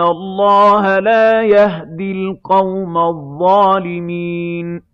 اللَّهَ لَا يَهْدِي الْقَوْمَ الظَّالِمِينَ